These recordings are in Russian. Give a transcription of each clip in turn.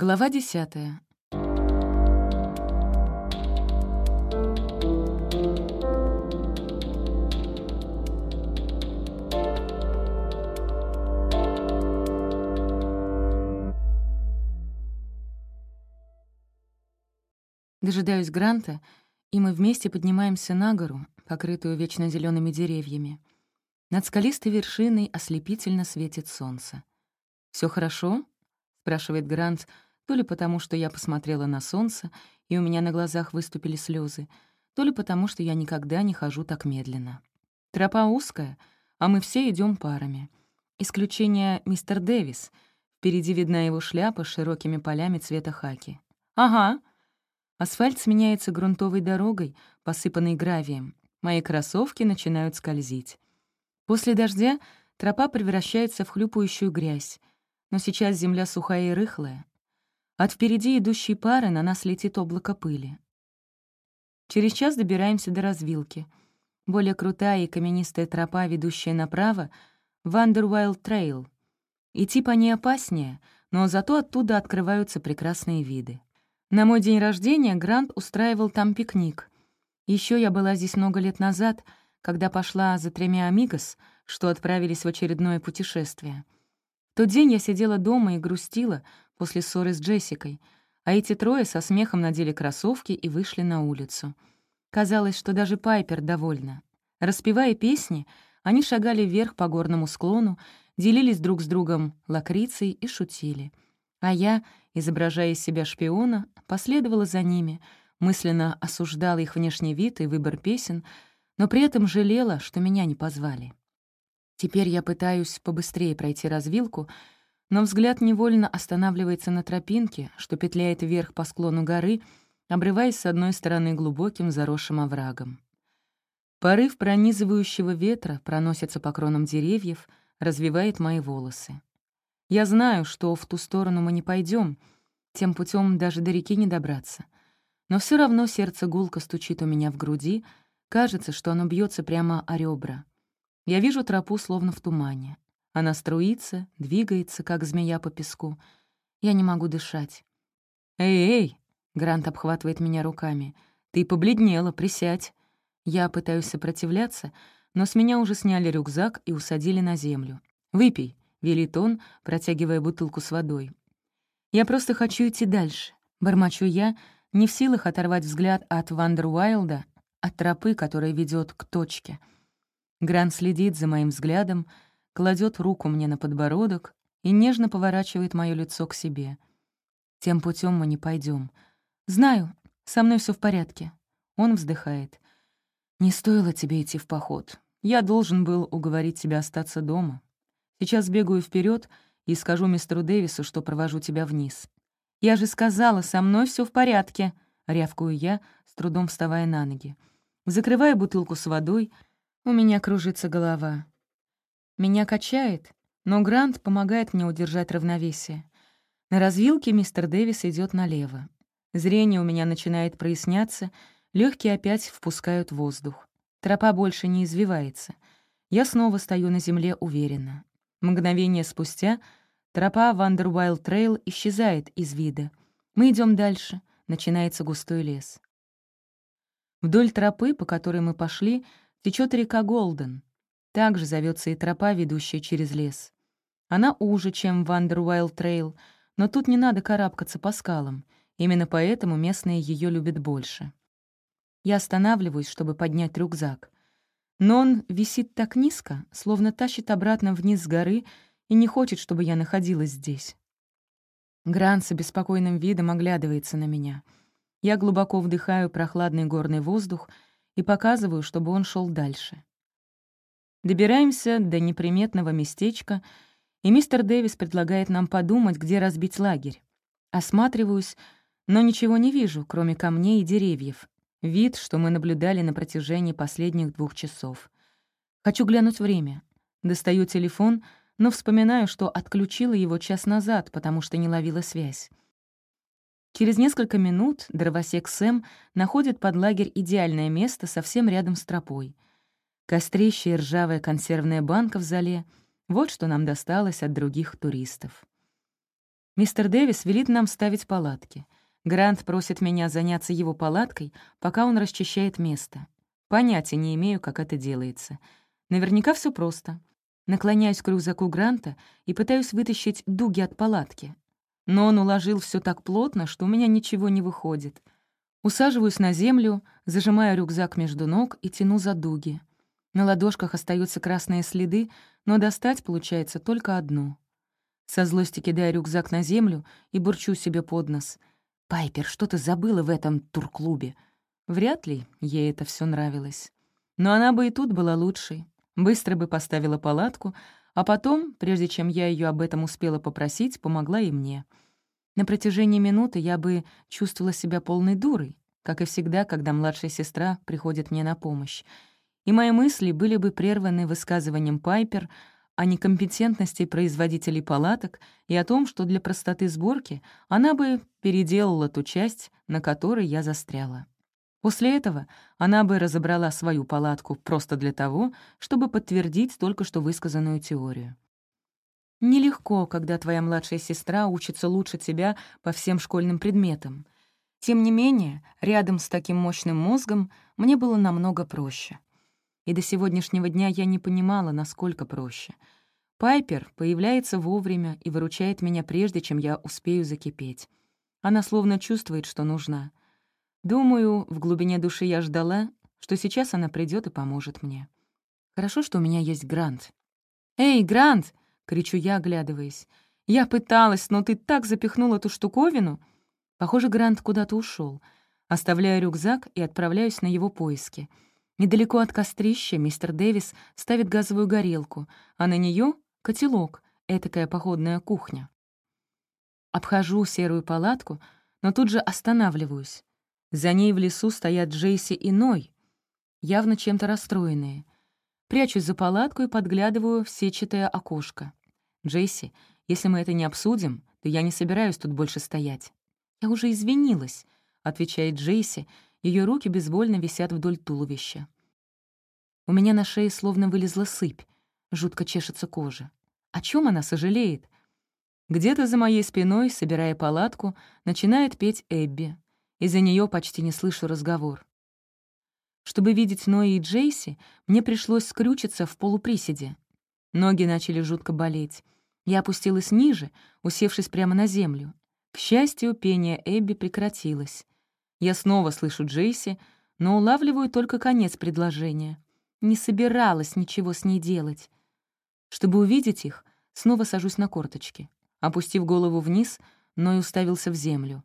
Глава десятая. Дожидаюсь Гранта, и мы вместе поднимаемся на гору, покрытую вечно зелеными деревьями. Над скалистой вершиной ослепительно светит солнце. Все хорошо?» — спрашивает Грант — то ли потому, что я посмотрела на солнце, и у меня на глазах выступили слезы, то ли потому, что я никогда не хожу так медленно. Тропа узкая, а мы все идем парами. Исключение мистер Дэвис. Впереди видна его шляпа с широкими полями цвета хаки. «Ага». Асфальт сменяется грунтовой дорогой, посыпанной гравием. Мои кроссовки начинают скользить. После дождя тропа превращается в хлюпающую грязь. Но сейчас земля сухая и рыхлая. От впереди идущей пары на нас летит облако пыли. Через час добираемся до развилки. Более крутая и каменистая тропа, ведущая направо — Вандервайлд Трейл. Идти по ней опаснее, но зато оттуда открываются прекрасные виды. На мой день рождения Грант устраивал там пикник. Еще я была здесь много лет назад, когда пошла за тремя амигос, что отправились в очередное путешествие. В тот день я сидела дома и грустила, после ссоры с Джессикой, а эти трое со смехом надели кроссовки и вышли на улицу. Казалось, что даже Пайпер довольна. Распевая песни, они шагали вверх по горному склону, делились друг с другом лакрицей и шутили. А я, изображая из себя шпиона, последовала за ними, мысленно осуждала их внешний вид и выбор песен, но при этом жалела, что меня не позвали. Теперь я пытаюсь побыстрее пройти развилку — но взгляд невольно останавливается на тропинке, что петляет вверх по склону горы, обрываясь с одной стороны глубоким заросшим оврагом. Порыв пронизывающего ветра проносится по кронам деревьев, развивает мои волосы. Я знаю, что в ту сторону мы не пойдем, тем путем даже до реки не добраться. Но все равно сердце гулко стучит у меня в груди, кажется, что оно бьется прямо о ребра. Я вижу тропу словно в тумане. Она струится, двигается, как змея по песку. Я не могу дышать. «Эй-эй!» — Грант обхватывает меня руками. «Ты побледнела, присядь!» Я пытаюсь сопротивляться, но с меня уже сняли рюкзак и усадили на землю. «Выпей!» — велит он, протягивая бутылку с водой. «Я просто хочу идти дальше», — бормочу я, не в силах оторвать взгляд от Вандер от тропы, которая ведет к точке. Грант следит за моим взглядом — кладет руку мне на подбородок и нежно поворачивает мое лицо к себе. Тем путем мы не пойдем. Знаю, со мной все в порядке. Он вздыхает. Не стоило тебе идти в поход. Я должен был уговорить тебя остаться дома. Сейчас бегаю вперед и скажу мистеру Дэвису, что провожу тебя вниз. Я же сказала, со мной все в порядке, рявкую я, с трудом вставая на ноги. Закрывая бутылку с водой, у меня кружится голова. Меня качает, но Грант помогает мне удержать равновесие. На развилке мистер Дэвис идет налево. Зрение у меня начинает проясняться, легкие опять впускают воздух. Тропа больше не извивается. Я снова стою на земле уверенно. Мгновение спустя тропа Вандервайлд Трейл исчезает из вида. Мы идем дальше, начинается густой лес. Вдоль тропы, по которой мы пошли, течет река Голден. Также зовется и тропа, ведущая через лес. Она уже, чем Вандер Трейл, но тут не надо карабкаться по скалам. Именно поэтому местные ее любят больше. Я останавливаюсь, чтобы поднять рюкзак. Но он висит так низко, словно тащит обратно вниз с горы и не хочет, чтобы я находилась здесь. Гран с беспокойным видом оглядывается на меня. Я глубоко вдыхаю прохладный горный воздух и показываю, чтобы он шел дальше. Добираемся до неприметного местечка, и мистер Дэвис предлагает нам подумать, где разбить лагерь. Осматриваюсь, но ничего не вижу, кроме камней и деревьев. Вид, что мы наблюдали на протяжении последних двух часов. Хочу глянуть время. Достаю телефон, но вспоминаю, что отключила его час назад, потому что не ловила связь. Через несколько минут дровосек Сэм находит под лагерь идеальное место совсем рядом с тропой — Кострища и ржавая консервная банка в зале — вот что нам досталось от других туристов. Мистер Дэвис велит нам ставить палатки. Грант просит меня заняться его палаткой, пока он расчищает место. Понятия не имею, как это делается. Наверняка все просто. Наклоняюсь к рюкзаку Гранта и пытаюсь вытащить дуги от палатки. Но он уложил все так плотно, что у меня ничего не выходит. Усаживаюсь на землю, зажимаю рюкзак между ног и тяну за дуги — на ладошках остаются красные следы, но достать получается только одну. Со злости кидаю рюкзак на землю и бурчу себе под нос. «Пайпер, что ты забыла в этом турклубе?» Вряд ли ей это все нравилось. Но она бы и тут была лучшей. Быстро бы поставила палатку, а потом, прежде чем я ее об этом успела попросить, помогла и мне. На протяжении минуты я бы чувствовала себя полной дурой, как и всегда, когда младшая сестра приходит мне на помощь — и мои мысли были бы прерваны высказыванием Пайпер о некомпетентности производителей палаток и о том, что для простоты сборки она бы переделала ту часть, на которой я застряла. После этого она бы разобрала свою палатку просто для того, чтобы подтвердить только что высказанную теорию. Нелегко, когда твоя младшая сестра учится лучше тебя по всем школьным предметам. Тем не менее, рядом с таким мощным мозгом мне было намного проще и до сегодняшнего дня я не понимала, насколько проще. Пайпер появляется вовремя и выручает меня, прежде чем я успею закипеть. Она словно чувствует, что нужна. Думаю, в глубине души я ждала, что сейчас она придет и поможет мне. Хорошо, что у меня есть Грант. «Эй, Грант!» — кричу я, оглядываясь. «Я пыталась, но ты так запихнул эту штуковину!» Похоже, Грант куда-то ушел. Оставляю рюкзак и отправляюсь на его поиски — Недалеко от кострища мистер Дэвис ставит газовую горелку, а на нее котелок, этакая походная кухня. Обхожу серую палатку, но тут же останавливаюсь. За ней в лесу стоят Джейси и Ной, явно чем-то расстроенные. Прячусь за палатку и подглядываю в сетчатое окошко. «Джейси, если мы это не обсудим, то я не собираюсь тут больше стоять». «Я уже извинилась», — отвечает Джейси, — ее руки безвольно висят вдоль туловища. У меня на шее словно вылезла сыпь, жутко чешется кожа. О чем она сожалеет? Где-то за моей спиной, собирая палатку, начинает петь Эбби. Из-за нее почти не слышу разговор. Чтобы видеть Нои и Джейси, мне пришлось скрючиться в полуприседе. Ноги начали жутко болеть. Я опустилась ниже, усевшись прямо на землю. К счастью, пение Эбби прекратилось. Я снова слышу Джейси, но улавливаю только конец предложения. Не собиралась ничего с ней делать. Чтобы увидеть их, снова сажусь на корточки, опустив голову вниз, но и уставился в землю.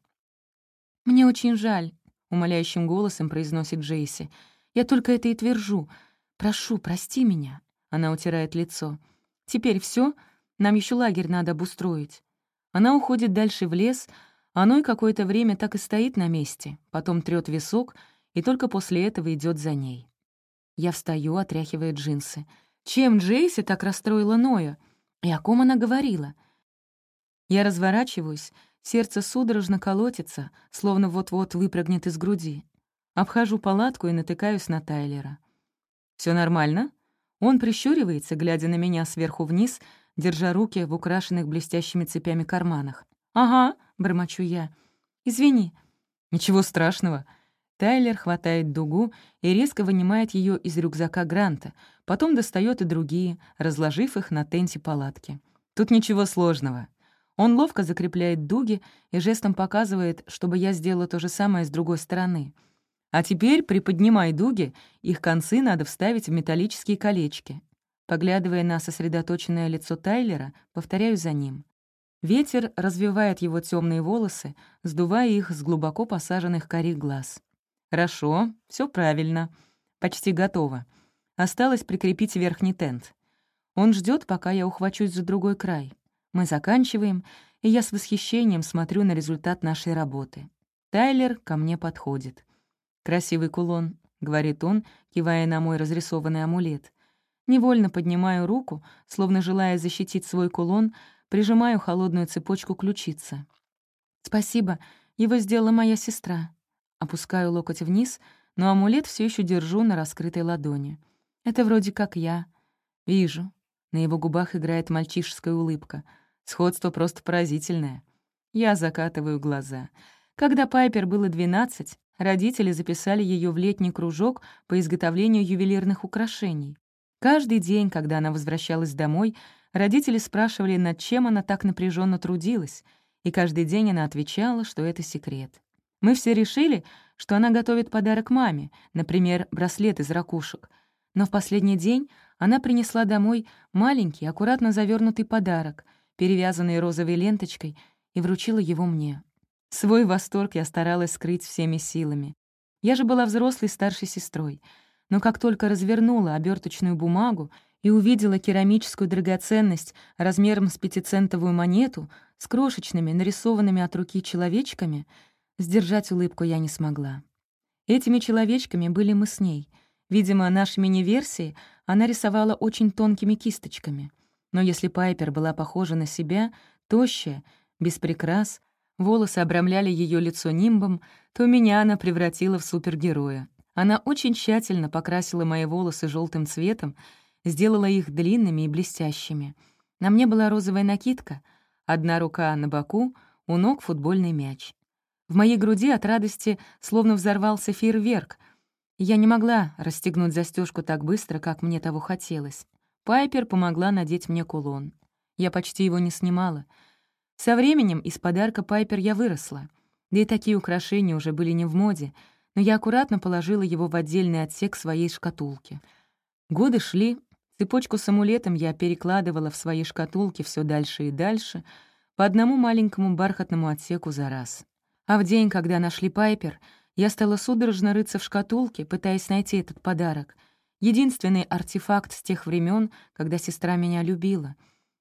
«Мне очень жаль», — умоляющим голосом произносит Джейси. «Я только это и твержу. Прошу, прости меня». Она утирает лицо. «Теперь все. Нам еще лагерь надо обустроить». Она уходит дальше в лес, — оно и какое-то время так и стоит на месте, потом трёт висок и только после этого идёт за ней. Я встаю, отряхивая джинсы. Чем Джейси так расстроила Ноя? И о ком она говорила? Я разворачиваюсь, сердце судорожно колотится, словно вот-вот выпрыгнет из груди. Обхожу палатку и натыкаюсь на Тайлера. Все нормально?» Он прищуривается, глядя на меня сверху вниз, держа руки в украшенных блестящими цепями карманах. «Ага», — бормочу я. «Извини». «Ничего страшного». Тайлер хватает дугу и резко вынимает ее из рюкзака Гранта, потом достает и другие, разложив их на тенте палатки. «Тут ничего сложного». Он ловко закрепляет дуги и жестом показывает, чтобы я сделала то же самое с другой стороны. А теперь, приподнимай дуги, их концы надо вставить в металлические колечки. Поглядывая на сосредоточенное лицо Тайлера, повторяю за ним. Ветер развивает его темные волосы, сдувая их с глубоко посаженных карих глаз. «Хорошо, все правильно. Почти готово. Осталось прикрепить верхний тент. Он ждет, пока я ухвачусь за другой край. Мы заканчиваем, и я с восхищением смотрю на результат нашей работы. Тайлер ко мне подходит. «Красивый кулон», — говорит он, кивая на мой разрисованный амулет. Невольно поднимаю руку, словно желая защитить свой кулон, прижимаю холодную цепочку ключицы. «Спасибо, его сделала моя сестра». Опускаю локоть вниз, но амулет все еще держу на раскрытой ладони. «Это вроде как я». «Вижу». На его губах играет мальчишеская улыбка. Сходство просто поразительное. Я закатываю глаза. Когда Пайпер было 12, родители записали ее в летний кружок по изготовлению ювелирных украшений. Каждый день, когда она возвращалась домой, Родители спрашивали, над чем она так напряженно трудилась, и каждый день она отвечала, что это секрет. Мы все решили, что она готовит подарок маме, например, браслет из ракушек. Но в последний день она принесла домой маленький, аккуратно завернутый подарок, перевязанный розовой ленточкой, и вручила его мне. Свой восторг я старалась скрыть всеми силами. Я же была взрослой старшей сестрой, но как только развернула оберточную бумагу и увидела керамическую драгоценность размером с пятицентовую монету с крошечными, нарисованными от руки человечками, сдержать улыбку я не смогла. Этими человечками были мы с ней. Видимо, наши мини-версии она рисовала очень тонкими кисточками. Но если Пайпер была похожа на себя, тощая, без прикрас, волосы обрамляли ее лицо нимбом, то меня она превратила в супергероя. Она очень тщательно покрасила мои волосы желтым цветом сделала их длинными и блестящими. На мне была розовая накидка, одна рука на боку, у ног футбольный мяч. В моей груди от радости словно взорвался фейерверк. Я не могла расстегнуть застежку так быстро, как мне того хотелось. Пайпер помогла надеть мне кулон. Я почти его не снимала. Со временем из подарка Пайпер я выросла. Да и такие украшения уже были не в моде, но я аккуратно положила его в отдельный отсек своей шкатулки. Годы шли, Цепочку с амулетом я перекладывала в свои шкатулки все дальше и дальше, по одному маленькому бархатному отсеку за раз. А в день, когда нашли Пайпер, я стала судорожно рыться в шкатулке, пытаясь найти этот подарок. Единственный артефакт с тех времен, когда сестра меня любила.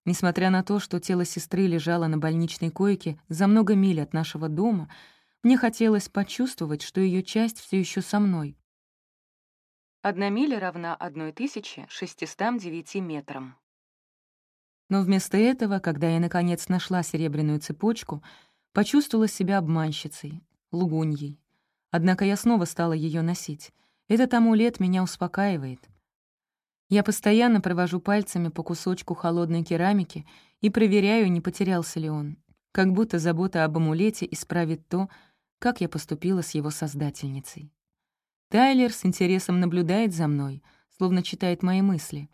Несмотря на то, что тело сестры лежало на больничной койке за много миль от нашего дома, мне хотелось почувствовать, что ее часть все еще со мной. Одна миля равна 1609 метрам. Но вместо этого, когда я, наконец, нашла серебряную цепочку, почувствовала себя обманщицей, лугуньей. Однако я снова стала ее носить. Этот амулет меня успокаивает. Я постоянно провожу пальцами по кусочку холодной керамики и проверяю, не потерялся ли он. Как будто забота об амулете исправит то, как я поступила с его создательницей. Тайлер с интересом наблюдает за мной, словно читает мои мысли.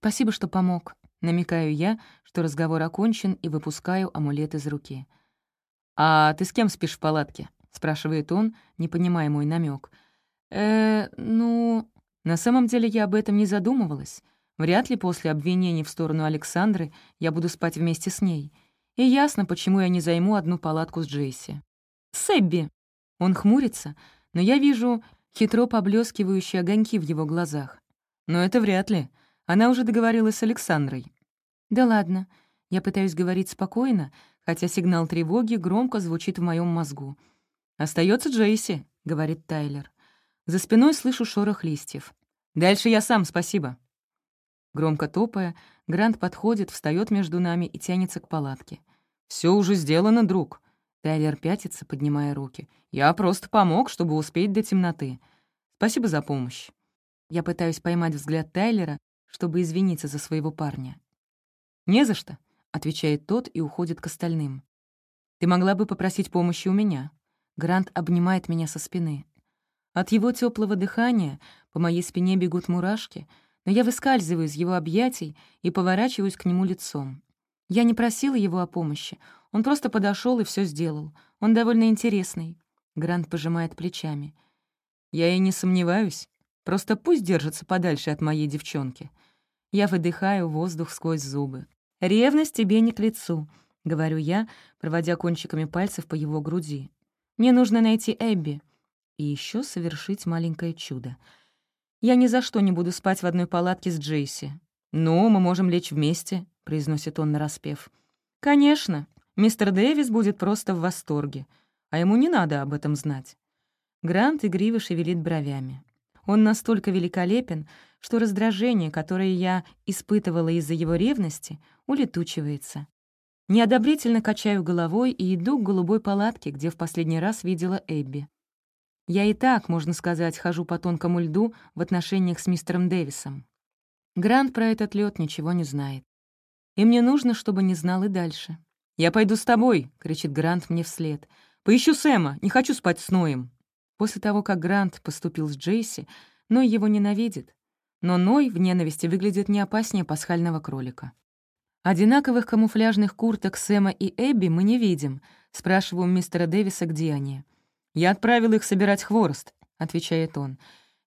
«Спасибо, что помог», — намекаю я, что разговор окончен, и выпускаю амулет из руки. «А ты с кем спишь в палатке?» — спрашивает он, не понимая мой намек. «Э, ну...» На самом деле я об этом не задумывалась. Вряд ли после обвинений в сторону Александры я буду спать вместе с ней. И ясно, почему я не займу одну палатку с Джейси. «Себби!» Он хмурится, — но я вижу хитро поблескивающие огоньки в его глазах. Но это вряд ли. Она уже договорилась с Александрой. Да ладно. Я пытаюсь говорить спокойно, хотя сигнал тревоги громко звучит в моем мозгу. Остается Джейси», — говорит Тайлер. За спиной слышу шорох листьев. «Дальше я сам, спасибо». Громко топая, Грант подходит, встает между нами и тянется к палатке. Все уже сделано, друг. Тайлер пятится, поднимая руки. «Я просто помог, чтобы успеть до темноты. Спасибо за помощь». Я пытаюсь поймать взгляд Тайлера, чтобы извиниться за своего парня. «Не за что», — отвечает тот и уходит к остальным. «Ты могла бы попросить помощи у меня». Грант обнимает меня со спины. От его теплого дыхания по моей спине бегут мурашки, но я выскальзываю из его объятий и поворачиваюсь к нему лицом. Я не просила его о помощи, он просто подошел и все сделал. Он довольно интересный». Грант пожимает плечами. «Я и не сомневаюсь. Просто пусть держится подальше от моей девчонки». Я выдыхаю воздух сквозь зубы. «Ревность тебе не к лицу», — говорю я, проводя кончиками пальцев по его груди. «Мне нужно найти Эбби и еще совершить маленькое чудо. Я ни за что не буду спать в одной палатке с Джейси. Но ну, мы можем лечь вместе», — произносит он нараспев. «Конечно», Мистер Дэвис будет просто в восторге, а ему не надо об этом знать. Грант игриво шевелит бровями. Он настолько великолепен, что раздражение, которое я испытывала из-за его ревности, улетучивается. Неодобрительно качаю головой и иду к голубой палатке, где в последний раз видела Эбби. Я и так, можно сказать, хожу по тонкому льду в отношениях с мистером Дэвисом. Грант про этот лед ничего не знает. И мне нужно, чтобы не знал и дальше. «Я пойду с тобой!» — кричит Грант мне вслед. «Поищу Сэма! Не хочу спать с Ноем!» После того, как Грант поступил с Джейси, Ной его ненавидит. Но Ной в ненависти выглядит не опаснее пасхального кролика. Одинаковых камуфляжных курток Сэма и Эбби мы не видим. Спрашиваю мистера Дэвиса, где они. «Я отправил их собирать хворост», — отвечает он.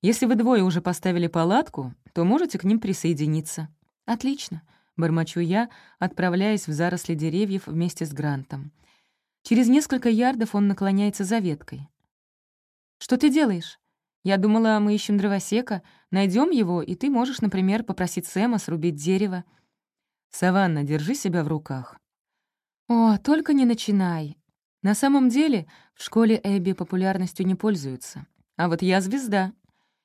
«Если вы двое уже поставили палатку, то можете к ним присоединиться». «Отлично», — Бормочу я, отправляясь в заросли деревьев вместе с Грантом. Через несколько ярдов он наклоняется за веткой. «Что ты делаешь? Я думала, мы ищем дровосека. Найдем его, и ты можешь, например, попросить Сэма срубить дерево». «Саванна, держи себя в руках». «О, только не начинай. На самом деле в школе Эбби популярностью не пользуются. А вот я звезда.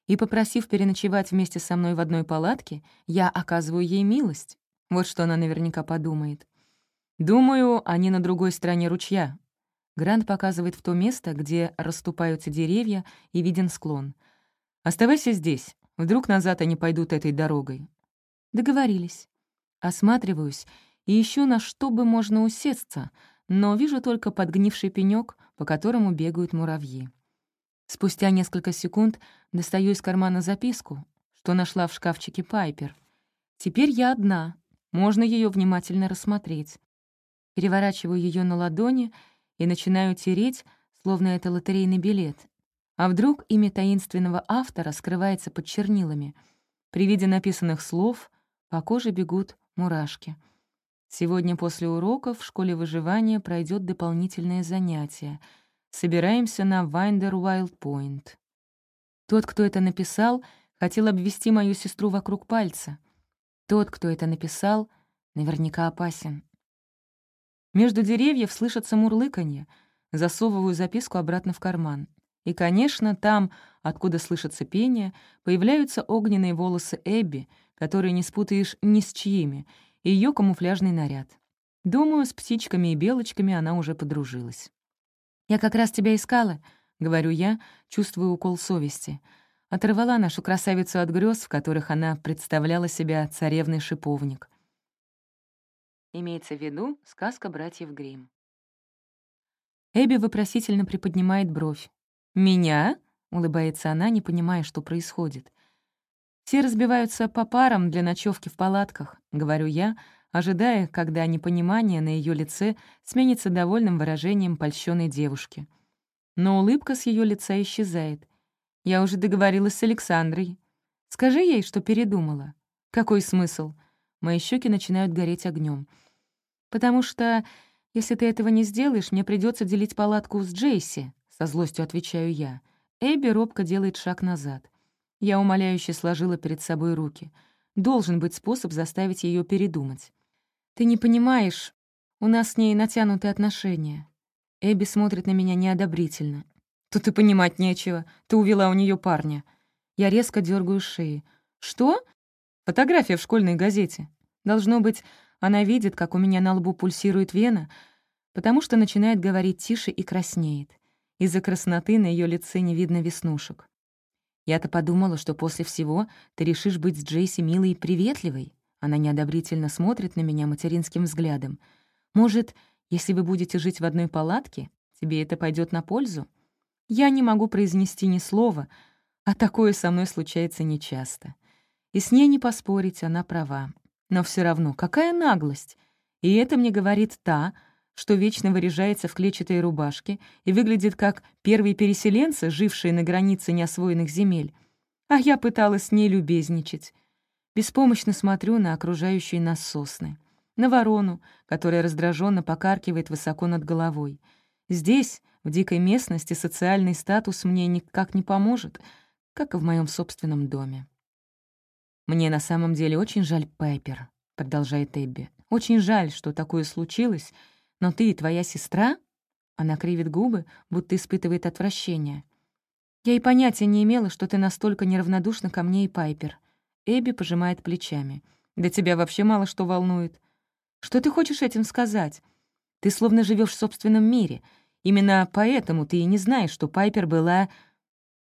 И, попросив переночевать вместе со мной в одной палатке, я оказываю ей милость. Вот что она наверняка подумает. Думаю, они на другой стороне ручья. Грант показывает в то место, где расступаются деревья и виден склон. «Оставайся здесь. Вдруг назад они пойдут этой дорогой». Договорились. Осматриваюсь и ищу, на что бы можно усесться, но вижу только подгнивший пенёк, по которому бегают муравьи. Спустя несколько секунд достаю из кармана записку, что нашла в шкафчике Пайпер. Теперь я одна, Можно ее внимательно рассмотреть. Переворачиваю ее на ладони и начинаю тереть, словно это лотерейный билет. А вдруг имя таинственного автора скрывается под чернилами. При виде написанных слов по коже бегут мурашки. Сегодня после уроков в школе выживания пройдет дополнительное занятие. Собираемся на Вайндер Уайлд Пойнт. Тот, кто это написал, хотел обвести мою сестру вокруг пальца — тот, кто это написал, наверняка опасен. Между деревьев слышатся мурлыканье. Засовываю записку обратно в карман. И, конечно, там, откуда слышится пение, появляются огненные волосы Эбби, которые не спутаешь ни с чьими, и ее камуфляжный наряд. Думаю, с птичками и белочками она уже подружилась. «Я как раз тебя искала», — говорю я, чувствую укол совести — оторвала нашу красавицу от грез, в которых она представляла себя царевный шиповник. Имеется в виду сказка братьев Грим. Эбби вопросительно приподнимает бровь. «Меня?» — улыбается она, не понимая, что происходит. «Все разбиваются по парам для ночевки в палатках», — говорю я, ожидая, когда непонимание на ее лице сменится довольным выражением польщенной девушки. Но улыбка с ее лица исчезает. Я уже договорилась с Александрой. Скажи ей, что передумала. Какой смысл? Мои щеки начинают гореть огнем. Потому что, если ты этого не сделаешь, мне придется делить палатку с Джейси, со злостью отвечаю я. Эбби робко делает шаг назад. Я умоляюще сложила перед собой руки. Должен быть способ заставить ее передумать. Ты не понимаешь, у нас с ней натянутые отношения. Эбби смотрит на меня неодобрительно. «Тут и понимать нечего. Ты увела у нее парня». Я резко дергаю шеи. «Что?» «Фотография в школьной газете. Должно быть, она видит, как у меня на лбу пульсирует вена, потому что начинает говорить тише и краснеет. Из-за красноты на ее лице не видно веснушек. Я-то подумала, что после всего ты решишь быть с Джейси милой и приветливой. Она неодобрительно смотрит на меня материнским взглядом. Может, если вы будете жить в одной палатке, тебе это пойдет на пользу?» Я не могу произнести ни слова, а такое со мной случается нечасто. И с ней не поспорить, она права. Но все равно, какая наглость! И это мне говорит та, что вечно выряжается в клетчатой рубашке и выглядит как первые переселенцы, жившие на границе неосвоенных земель. А я пыталась с ней любезничать. Беспомощно смотрю на окружающие нас сосны, на ворону, которая раздраженно покаркивает высоко над головой — Здесь, в дикой местности, социальный статус мне никак не поможет, как и в моем собственном доме. «Мне на самом деле очень жаль Пеппер», — продолжает Эбби. «Очень жаль, что такое случилось, но ты и твоя сестра...» Она кривит губы, будто испытывает отвращение. «Я и понятия не имела, что ты настолько неравнодушна ко мне и Пайпер». Эбби пожимает плечами. «Да тебя вообще мало что волнует. Что ты хочешь этим сказать? Ты словно живешь в собственном мире. Именно поэтому ты и не знаешь, что Пайпер была...»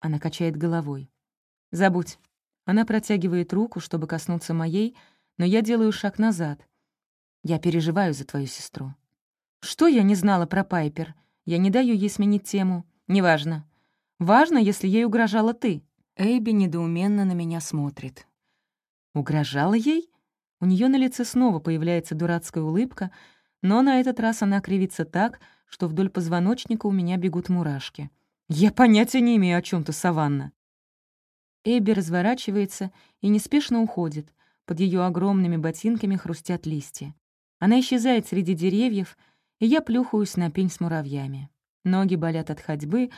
Она качает головой. «Забудь». Она протягивает руку, чтобы коснуться моей, но я делаю шаг назад. Я переживаю за твою сестру. Что я не знала про Пайпер? Я не даю ей сменить тему. Неважно. Важно, если ей угрожала ты. Эйби недоуменно на меня смотрит. Угрожала ей? У нее на лице снова появляется дурацкая улыбка, но на этот раз она кривится так, что вдоль позвоночника у меня бегут мурашки. Я понятия не имею, о чем то саванна. Эбби разворачивается и неспешно уходит. Под ее огромными ботинками хрустят листья. Она исчезает среди деревьев, и я плюхаюсь на пень с муравьями. Ноги болят от ходьбы,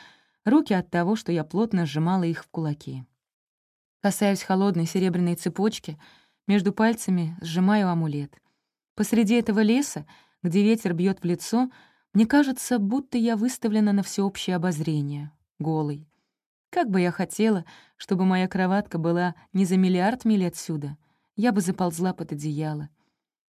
руки от того, что я плотно сжимала их в кулаки. Касаюсь холодной серебряной цепочки, между пальцами сжимаю амулет. Посреди этого леса, где ветер бьет в лицо, мне кажется, будто я выставлена на всеобщее обозрение, голой. Как бы я хотела, чтобы моя кроватка была не за миллиард миль отсюда, я бы заползла под одеяло.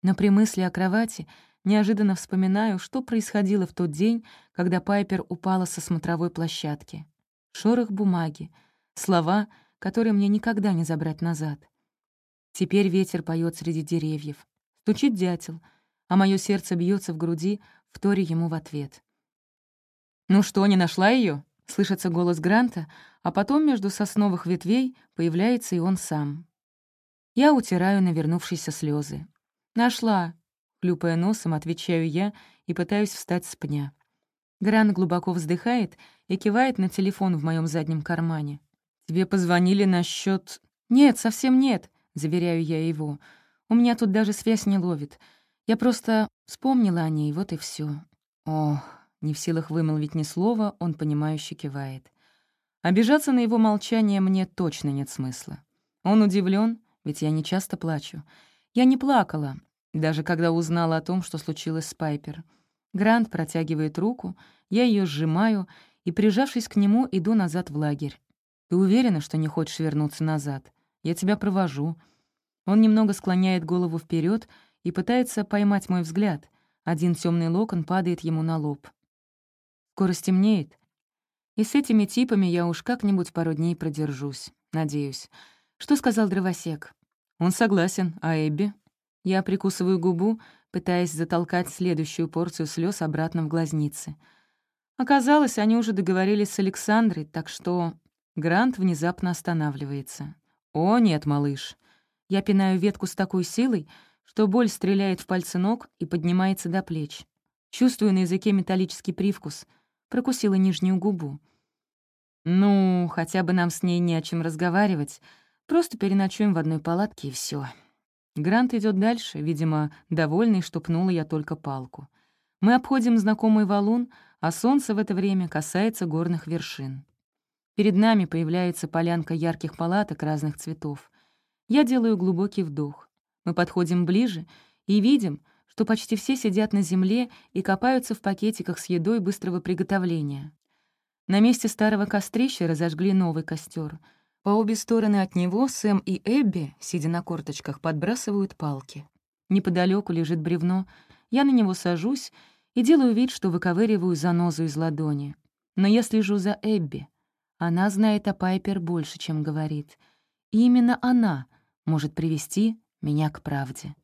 Но при мысли о кровати неожиданно вспоминаю, что происходило в тот день, когда Пайпер упала со смотровой площадки. Шорох бумаги, слова, которые мне никогда не забрать назад. Теперь ветер поет среди деревьев, стучит дятел, а мое сердце бьется в груди — в ему в ответ. «Ну что, не нашла ее? слышится голос Гранта, а потом между сосновых ветвей появляется и он сам. Я утираю навернувшиеся слезы. «Нашла!» — хлюпая носом, отвечаю я и пытаюсь встать с пня. Грант глубоко вздыхает и кивает на телефон в моем заднем кармане. «Тебе позвонили насчет...» «Нет, совсем нет», — заверяю я его. «У меня тут даже связь не ловит. Я просто Вспомнила о ней, вот и все. О, не в силах вымолвить ни слова, он понимающе кивает. Обижаться на его молчание мне точно нет смысла. Он удивлен, ведь я не часто плачу. Я не плакала, даже когда узнала о том, что случилось с Пайпер. Грант протягивает руку, я ее сжимаю и, прижавшись к нему, иду назад в лагерь. «Ты уверена, что не хочешь вернуться назад? Я тебя провожу». Он немного склоняет голову вперед, и пытается поймать мой взгляд. Один темный локон падает ему на лоб. Скоро стемнеет. И с этими типами я уж как-нибудь пару дней продержусь, надеюсь. Что сказал дровосек? Он согласен, а Эбби? Я прикусываю губу, пытаясь затолкать следующую порцию слез обратно в глазницы. Оказалось, они уже договорились с Александрой, так что Грант внезапно останавливается. «О, нет, малыш!» Я пинаю ветку с такой силой, что боль стреляет в пальцы ног и поднимается до плеч. Чувствую на языке металлический привкус. Прокусила нижнюю губу. «Ну, хотя бы нам с ней не о чем разговаривать. Просто переночуем в одной палатке, и все. Грант идет дальше, видимо, довольный, что пнула я только палку. Мы обходим знакомый валун, а солнце в это время касается горных вершин. Перед нами появляется полянка ярких палаток разных цветов. Я делаю глубокий вдох. Мы подходим ближе и видим, что почти все сидят на земле и копаются в пакетиках с едой быстрого приготовления. На месте старого кострища разожгли новый костер. По обе стороны от него Сэм и Эбби, сидя на корточках, подбрасывают палки. Неподалеку лежит бревно. Я на него сажусь и делаю вид, что выковыриваю занозу из ладони. Но я слежу за Эбби. Она знает о Пайпер больше, чем говорит. И именно она может привести меня к правде.